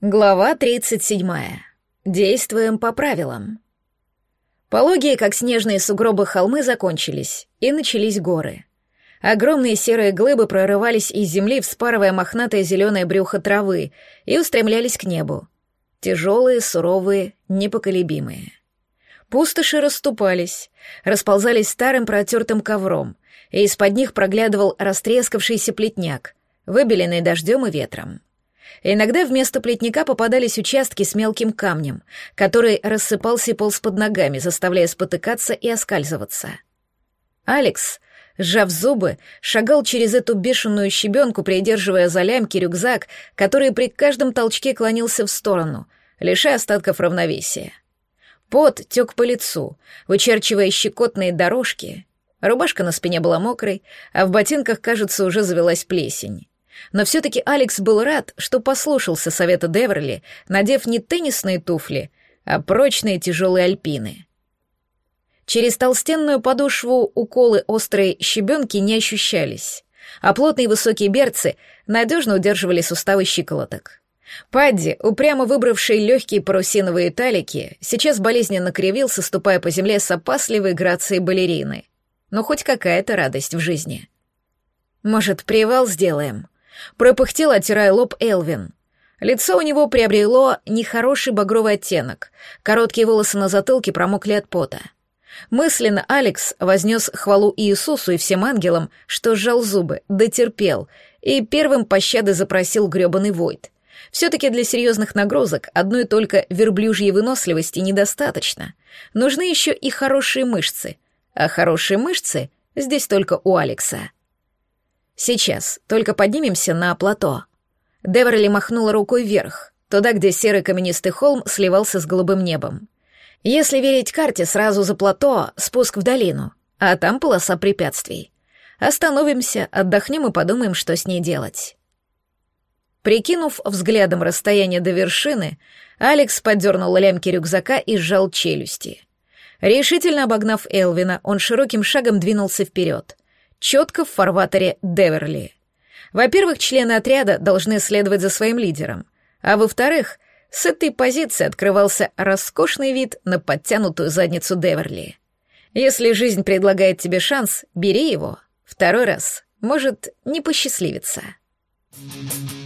Глава 37. Действуем по правилам. Пологие, как снежные сугробы холмы, закончились, и начались горы. Огромные серые глыбы прорывались из земли, вспарывая мохнатое зеленое брюхо травы, и устремлялись к небу. Тяжелые, суровые, непоколебимые. Пустоши расступались, расползались старым протертым ковром, и из-под них проглядывал растрескавшийся плетняк, выбеленный дождем и ветром. Иногда вместо плетника попадались участки с мелким камнем, который рассыпался и полз под ногами, заставляя спотыкаться и оскальзываться. Алекс, сжав зубы, шагал через эту бешеную щебенку, придерживая за лямки рюкзак, который при каждом толчке клонился в сторону, лишая остатков равновесия. Пот тек по лицу, вычерчивая щекотные дорожки. Рубашка на спине была мокрой, а в ботинках, кажется, уже завелась плесень. Но все-таки Алекс был рад, что послушался совета Деверли, надев не теннисные туфли, а прочные тяжелые альпины. Через толстенную подошву уколы острой щебенки не ощущались, а плотные высокие берцы надежно удерживали суставы щиколоток. Падди, упрямо выбравший легкие парусиновые талики, сейчас болезненно кривился, ступая по земле с опасливой грацией балерины. Но хоть какая-то радость в жизни. «Может, привал сделаем?» Пропыхтел, оттирая лоб Элвин. Лицо у него приобрело нехороший багровый оттенок. Короткие волосы на затылке промокли от пота. Мысленно Алекс вознес хвалу Иисусу и всем ангелам, что сжал зубы, дотерпел, и первым пощады запросил грёбаный Войд. Все-таки для серьезных нагрузок одной только верблюжьей выносливости недостаточно. Нужны еще и хорошие мышцы. А хорошие мышцы здесь только у Алекса. Сейчас, только поднимемся на плато. Деверли махнула рукой вверх, туда, где серый каменистый холм сливался с голубым небом. Если верить карте, сразу за плато спуск в долину, а там полоса препятствий. Остановимся, отдохнем и подумаем, что с ней делать. Прикинув взглядом расстояние до вершины, Алекс поддернул лямки рюкзака и сжал челюсти. Решительно обогнав Элвина, он широким шагом двинулся вперед четко в фарватере Деверли. Во-первых, члены отряда должны следовать за своим лидером, а во-вторых, с этой позиции открывался роскошный вид на подтянутую задницу Деверли. Если жизнь предлагает тебе шанс, бери его. Второй раз может не посчастливиться. Thank you.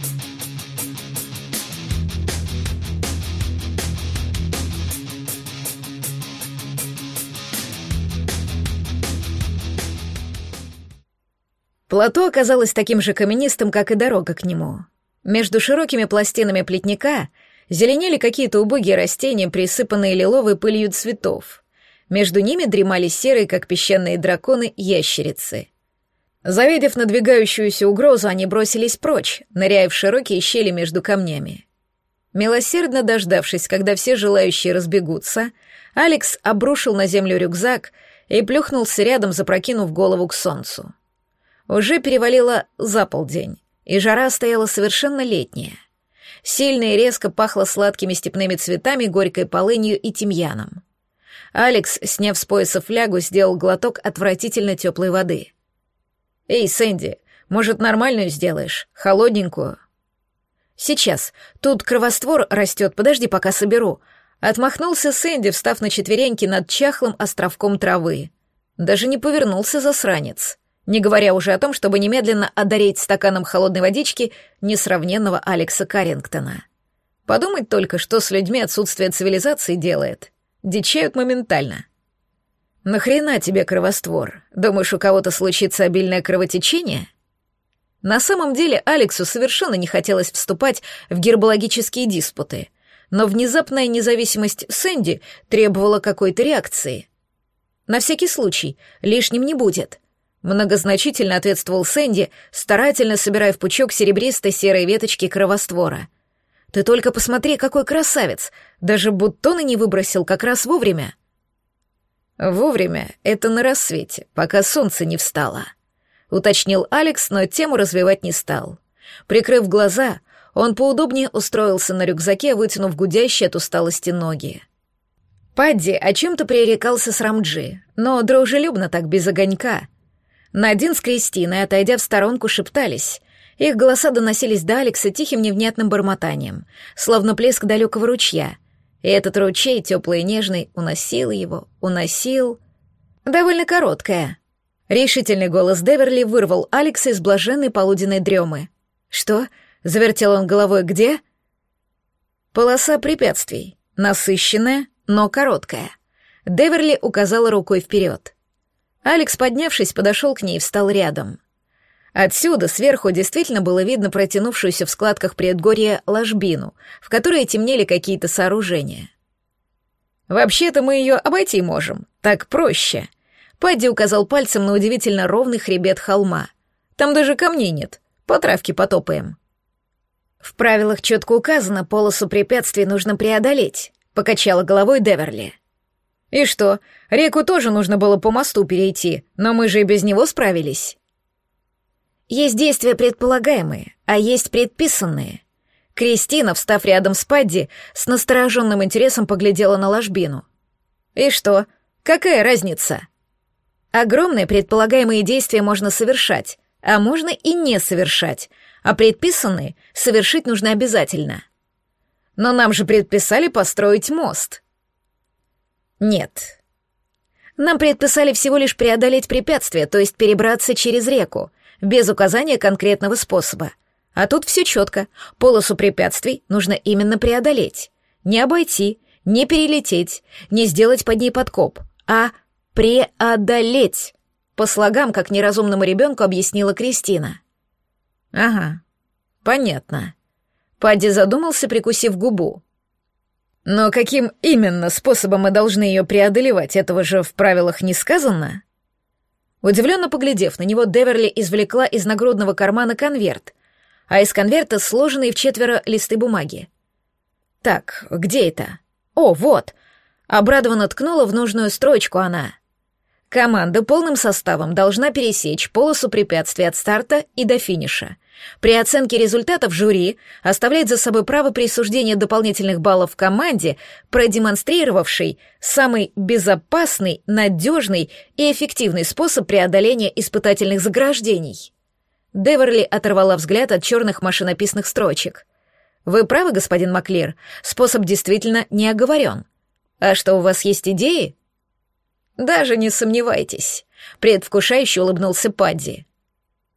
Плато оказалось таким же каменистым, как и дорога к нему. Между широкими пластинами плетника зеленели какие-то убогие растения, присыпанные лиловой пылью цветов. Между ними дремали серые, как песчаные драконы, ящерицы. Завидев надвигающуюся угрозу, они бросились прочь, ныряя в широкие щели между камнями. Милосердно дождавшись, когда все желающие разбегутся, Алекс обрушил на землю рюкзак и плюхнулся рядом, запрокинув голову к солнцу. Уже перевалило за полдень, и жара стояла совершенно летняя. Сильно и резко пахло сладкими степными цветами, горькой полынью и тимьяном. Алекс, сняв с пояса флягу, сделал глоток отвратительно теплой воды. «Эй, Сэнди, может, нормальную сделаешь? Холодненькую?» «Сейчас. Тут кровоствор растет, подожди, пока соберу». Отмахнулся Сэнди, встав на четвереньки над чахлым островком травы. Даже не повернулся засранец не говоря уже о том, чтобы немедленно одарить стаканом холодной водички несравненного Алекса Каррингтона. Подумать только, что с людьми отсутствие цивилизации делает. Дичают моментально. «Нахрена тебе кровоствор? Думаешь, у кого-то случится обильное кровотечение?» На самом деле Алексу совершенно не хотелось вступать в гербологические диспуты, но внезапная независимость Сэнди требовала какой-то реакции. На всякий случай, лишним не будет. Многозначительно ответствовал Сэнди, старательно собирая в пучок серебристой серой веточки кровоствора. «Ты только посмотри, какой красавец! Даже бутоны не выбросил как раз вовремя!» «Вовремя — это на рассвете, пока солнце не встало», — уточнил Алекс, но тему развивать не стал. Прикрыв глаза, он поудобнее устроился на рюкзаке, вытянув гудящие от усталости ноги. Падди о чем-то пререкался с Рамджи, но дружелюбно так без огонька — Надин с Кристиной, отойдя в сторонку, шептались, Их голоса доносились до Алекса тихим невнятным бормотанием, словно плеск далекого ручья. И этот ручей, теплый и нежный, уносил его, уносил... Довольно короткая. Решительный голос Деверли вырвал Алекса из блаженной полуденной дремы. «Что?» — завертел он головой. «Где?» «Полоса препятствий. Насыщенная, но короткая». Деверли указала рукой вперед. Алекс, поднявшись, подошел к ней и встал рядом. Отсюда, сверху, действительно было видно протянувшуюся в складках предгорья ложбину, в которой темнели какие-то сооружения. «Вообще-то мы ее обойти можем, так проще», Падди указал пальцем на удивительно ровный хребет холма. «Там даже камней нет, по травке потопаем». «В правилах четко указано, полосу препятствий нужно преодолеть», — покачала головой Деверли. «И что, реку тоже нужно было по мосту перейти, но мы же и без него справились». «Есть действия предполагаемые, а есть предписанные». Кристина, встав рядом с Падди, с настороженным интересом поглядела на ложбину. «И что? Какая разница?» Огромные предполагаемые действия можно совершать, а можно и не совершать, а предписанные совершить нужно обязательно. Но нам же предписали построить мост. Нет. Нам предписали всего лишь преодолеть препятствие, то есть перебраться через реку, без указания конкретного способа. А тут все четко. Полосу препятствий нужно именно преодолеть. Не обойти, не перелететь, не сделать под ней подкоп, а преодолеть, по слогам, как неразумному ребенку объяснила Кристина. Ага, понятно. Падди задумался, прикусив губу. Но каким именно способом мы должны ее преодолевать, этого же в правилах не сказано? Удивленно поглядев на него, Деверли извлекла из нагрудного кармана конверт, а из конверта сложенные в четверо листы бумаги. Так, где это? О, вот! Обрадованно ткнула в нужную строчку она. Команда полным составом должна пересечь полосу препятствий от старта и до финиша. При оценке результатов жюри оставляет за собой право присуждения дополнительных баллов команде, продемонстрировавшей самый безопасный, надежный и эффективный способ преодоления испытательных заграждений. Деверли оторвала взгляд от черных машинописных строчек. «Вы правы, господин Маклир, способ действительно не оговорен. А что, у вас есть идеи?» «Даже не сомневайтесь», — предвкушающе улыбнулся Падди.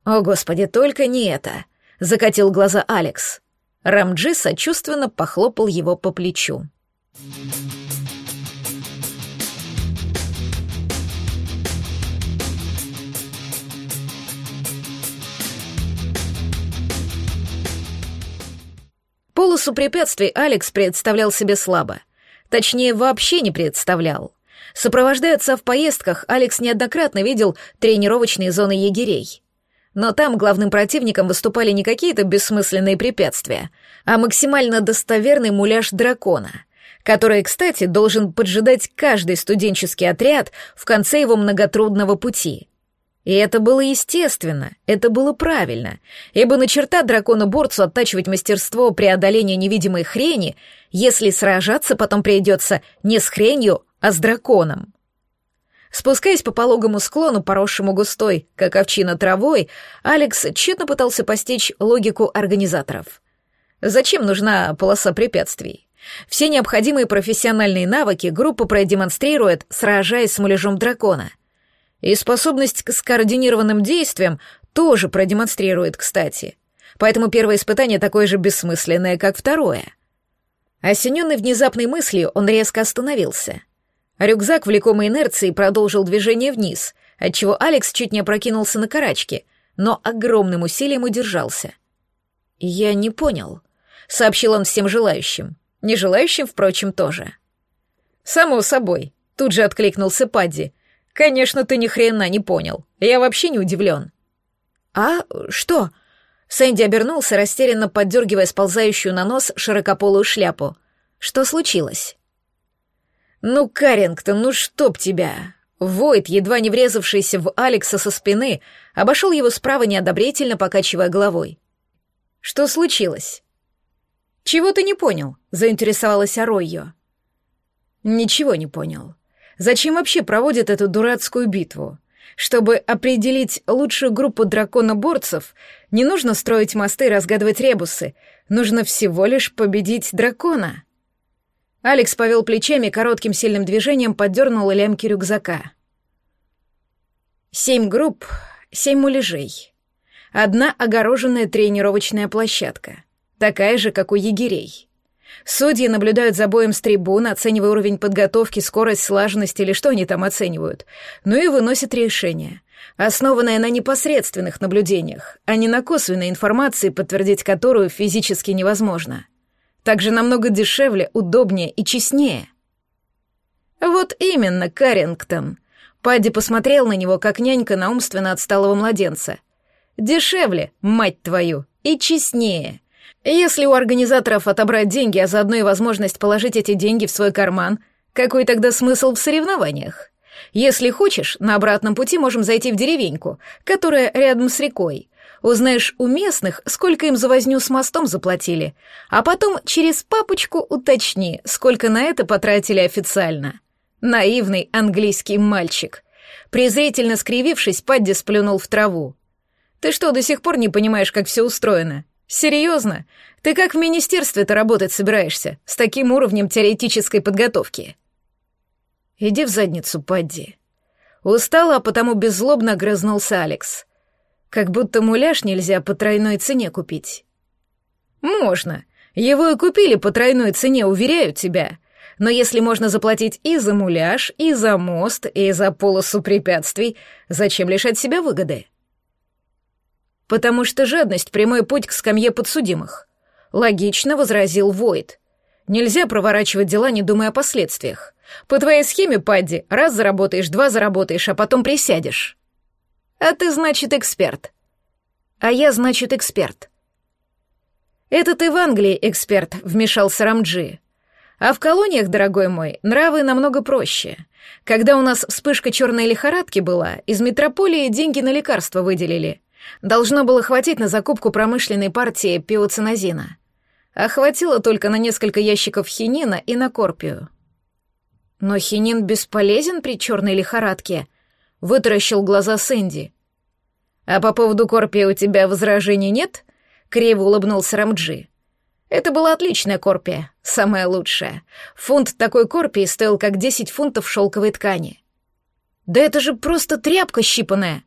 «О, Господи, только не это!» — закатил глаза Алекс. Рамджи сочувственно похлопал его по плечу. Полосу препятствий Алекс представлял себе слабо. Точнее, вообще не представлял. Сопровождая отца в поездках, Алекс неоднократно видел тренировочные зоны егерей. Но там главным противником выступали не какие-то бессмысленные препятствия, а максимально достоверный муляж дракона, который, кстати, должен поджидать каждый студенческий отряд в конце его многотрудного пути. И это было естественно, это было правильно, ибо на черта дракона-борцу оттачивать мастерство преодоления невидимой хрени, если сражаться потом придется не с хренью, а с драконом. Спускаясь по пологому склону, поросшему густой, как овчина травой, Алекс тщетно пытался постичь логику организаторов. Зачем нужна полоса препятствий? Все необходимые профессиональные навыки группа продемонстрирует, сражаясь с муляжом дракона. И способность к скоординированным действиям тоже продемонстрирует, кстати. Поэтому первое испытание такое же бессмысленное, как второе. Осененный внезапной мыслью, он резко остановился — Рюкзак, влекомый инерцией, продолжил движение вниз, отчего Алекс чуть не опрокинулся на карачки, но огромным усилием удержался. «Я не понял», — сообщил он всем желающим. Не желающим, впрочем, тоже. «Само собой», — тут же откликнулся Падди. «Конечно, ты ни хрена не понял. Я вообще не удивлен». «А что?» Сэнди обернулся, растерянно поддергивая сползающую на нос широкополую шляпу. «Что случилось?» «Ну, Карингтон, ну чтоб тебя!» Войт, едва не врезавшийся в Алекса со спины, обошел его справа неодобрительно, покачивая головой. «Что случилось?» «Чего ты не понял?» — заинтересовалась Аройо. «Ничего не понял. Зачем вообще проводят эту дурацкую битву? Чтобы определить лучшую группу драконоборцев, не нужно строить мосты и разгадывать ребусы. Нужно всего лишь победить дракона. Алекс повел плечами, коротким сильным движением поддернул лямки рюкзака. Семь групп, семь муляжей. Одна огороженная тренировочная площадка, такая же, как у егерей. Судьи наблюдают за боем с трибун, оценивая уровень подготовки, скорость, слаженность или что они там оценивают, ну и выносят решение, основанное на непосредственных наблюдениях, а не на косвенной информации, подтвердить которую физически невозможно. Также намного дешевле, удобнее и честнее. Вот именно, Карингтон. Падди посмотрел на него, как нянька на умственно отсталого младенца. Дешевле, мать твою, и честнее. Если у организаторов отобрать деньги, а заодно и возможность положить эти деньги в свой карман, какой тогда смысл в соревнованиях? Если хочешь, на обратном пути можем зайти в деревеньку, которая рядом с рекой. Узнаешь у местных, сколько им за возню с мостом заплатили, а потом через папочку уточни, сколько на это потратили официально. Наивный английский мальчик. Презрительно скривившись, Падди сплюнул в траву. Ты что, до сих пор не понимаешь, как все устроено? Серьезно? Ты как в министерстве-то работать собираешься, с таким уровнем теоретической подготовки? Иди в задницу, Падди. Устала, а потому беззлобно грызнулся Алекс. Как будто муляж нельзя по тройной цене купить. Можно. Его и купили по тройной цене, уверяю тебя. Но если можно заплатить и за муляж, и за мост, и за полосу препятствий, зачем лишать себя выгоды? «Потому что жадность — прямой путь к скамье подсудимых», — логично возразил Войд. «Нельзя проворачивать дела, не думая о последствиях. По твоей схеме, Падди, раз заработаешь, два заработаешь, а потом присядешь». «А ты, значит, эксперт». «А я, значит, эксперт». «Это ты в Англии эксперт», — вмешался Рамджи. «А в колониях, дорогой мой, нравы намного проще. Когда у нас вспышка черной лихорадки была, из метрополии деньги на лекарства выделили». Должно было хватить на закупку промышленной партии пиоцинозина. А хватило только на несколько ящиков хинина и на корпию. Но хинин бесполезен при черной лихорадке, вытаращил глаза Сэнди. А по поводу корпия у тебя возражений нет? Криво улыбнулся Рамджи. Это была отличная корпия, самая лучшая. Фунт такой корпии стоил как 10 фунтов шелковой ткани. Да это же просто тряпка щипанная,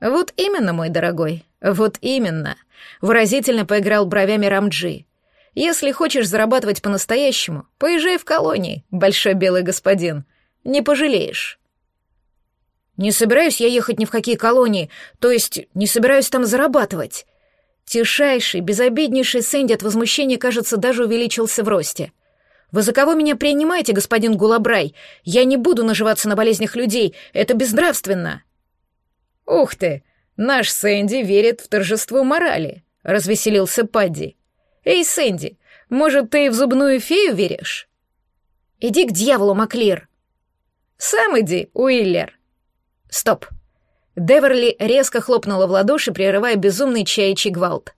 «Вот именно, мой дорогой, вот именно», — выразительно поиграл бровями Рамджи. «Если хочешь зарабатывать по-настоящему, поезжай в колонии, большой белый господин. Не пожалеешь». «Не собираюсь я ехать ни в какие колонии, то есть не собираюсь там зарабатывать». Тишайший, безобиднейший Сэнди от возмущения, кажется, даже увеличился в росте. «Вы за кого меня принимаете, господин Гулабрай? Я не буду наживаться на болезнях людей, это безнравственно!» «Ух ты! Наш Сэнди верит в торжество морали», — развеселился Падди. «Эй, Сэнди, может, ты в зубную фею веришь?» «Иди к дьяволу, Маклир!» «Сам иди, Уиллер!» «Стоп!» Деверли резко хлопнула в ладоши, прерывая безумный чаячий гвалт.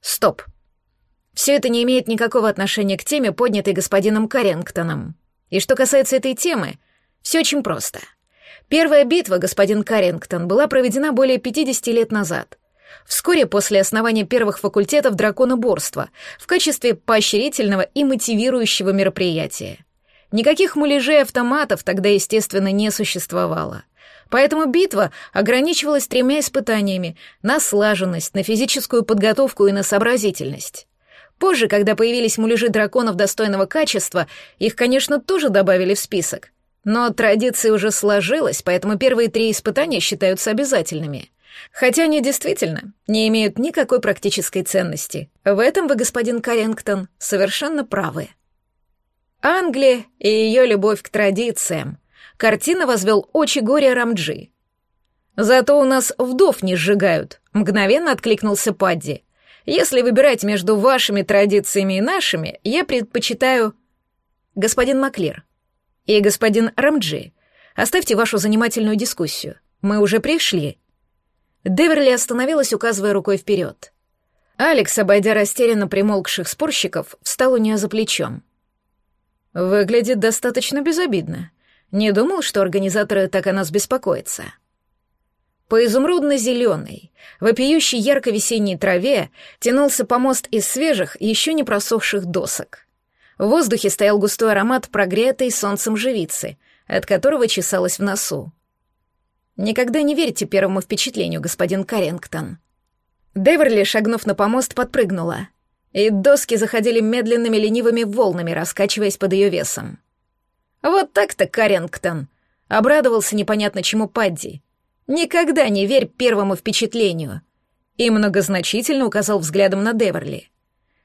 «Стоп!» Все это не имеет никакого отношения к теме, поднятой господином Каррингтоном. И что касается этой темы, все очень просто — Первая битва, господин Каррингтон, была проведена более 50 лет назад. Вскоре после основания первых факультетов драконоборства в качестве поощрительного и мотивирующего мероприятия. Никаких муляжей автоматов тогда, естественно, не существовало. Поэтому битва ограничивалась тремя испытаниями на слаженность, на физическую подготовку и на сообразительность. Позже, когда появились муляжи драконов достойного качества, их, конечно, тоже добавили в список. Но традиция уже сложилась, поэтому первые три испытания считаются обязательными. Хотя они действительно не имеют никакой практической ценности. В этом вы, господин Каррингтон, совершенно правы. Англия и ее любовь к традициям. Картина возвел очи горя Рамджи. «Зато у нас вдов не сжигают», — мгновенно откликнулся Падди. «Если выбирать между вашими традициями и нашими, я предпочитаю...» «Господин Маклир, и господин Рамджи, оставьте вашу занимательную дискуссию. Мы уже пришли». Деверли остановилась, указывая рукой вперед. Алекс, обойдя растерянно примолкших спорщиков, встал у нее за плечом. «Выглядит достаточно безобидно. Не думал, что организаторы так о нас беспокоятся». По изумрудно-зеленой, вопиющей ярко-весенней траве тянулся помост из свежих, еще не просохших досок. В воздухе стоял густой аромат прогретой солнцем живицы, от которого чесалось в носу. Никогда не верьте первому впечатлению, господин Карингтон. Деверли, шагнув на помост, подпрыгнула, и доски заходили медленными ленивыми волнами, раскачиваясь под ее весом. Вот так-то, Карингтон, обрадовался непонятно чему Падди. Никогда не верь первому впечатлению. И многозначительно указал взглядом на Деверли.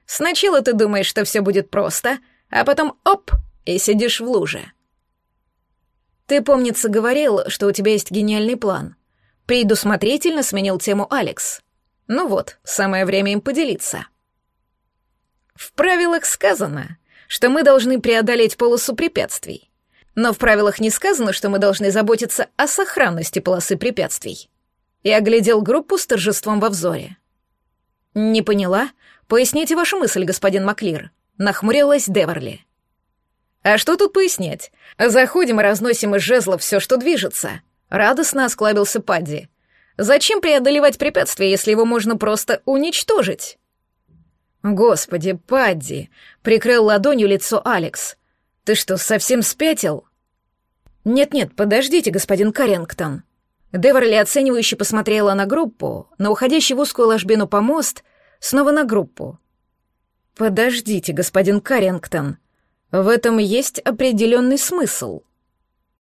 Сначала ты думаешь, что все будет просто, а потом оп, и сидишь в луже. Ты, помнится, говорил, что у тебя есть гениальный план. Предусмотрительно сменил тему Алекс. Ну вот, самое время им поделиться. В правилах сказано, что мы должны преодолеть полосу препятствий. Но в правилах не сказано, что мы должны заботиться о сохранности полосы препятствий. И оглядел группу с торжеством во взоре. «Не поняла? Поясните вашу мысль, господин Маклир», — нахмурилась Деверли. А что тут пояснять? Заходим и разносим из жезлов все, что движется. Радостно осклабился Падди. Зачем преодолевать препятствие, если его можно просто уничтожить? Господи, Падди, прикрыл ладонью лицо Алекс. Ты что, совсем спятил? Нет-нет, подождите, господин Карингтон. Деверли оценивающе посмотрела на группу, на уходящий в узкую ложбину помост, снова на группу. Подождите, господин Карингтон. В этом есть определенный смысл.